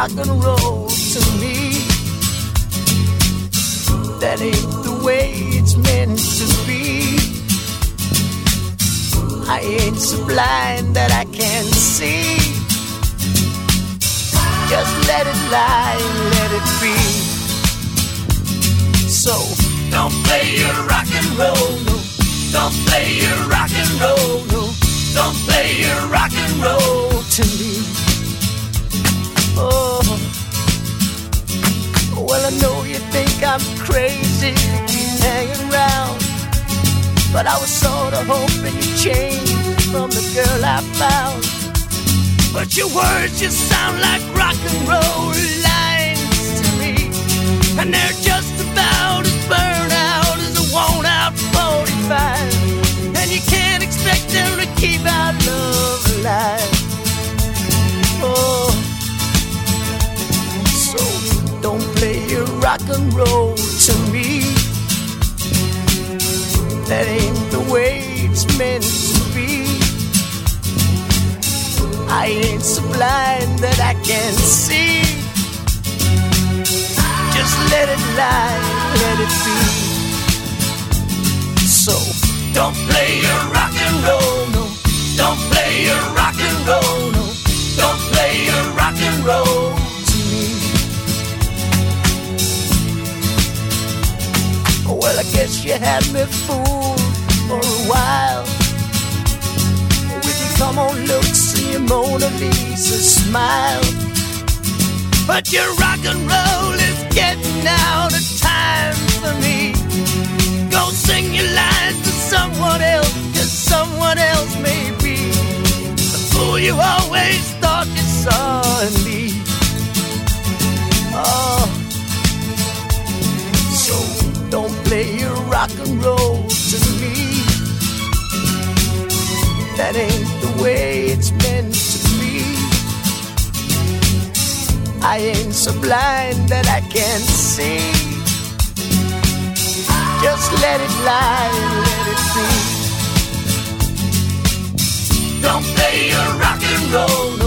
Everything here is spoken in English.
rock and roll to me. That ain't the way it's meant to be. I ain't so blind that I can't see. Just let it lie, let it be. So don't play your rock and roll, no. Don't play your rock and roll, I'm crazy to keep hanging around. But I was sort of hoping you'd change from the girl I found. But your words just sound like rock and roll lines to me. And they're just about as burned out as a worn out 45. And you can't expect them to keep our love rock and roll to me. That ain't the way it's meant to be. I ain't so blind that I can't see. Just let it lie, let it be. So don't play your rock and roll, no. Don't play your rock and roll, no. Guess you had me fooled for a while. With your come on looks and your Mona Lisa smile. But your rock and roll is getting out of time for me. Go sing your lines to someone else, cause someone else may be the fool you always thought you saw in me. Don't play your rock and roll to me. That ain't the way it's meant to be. I ain't so blind that I can't see. Just let it lie, let it be. Don't play your rock and roll,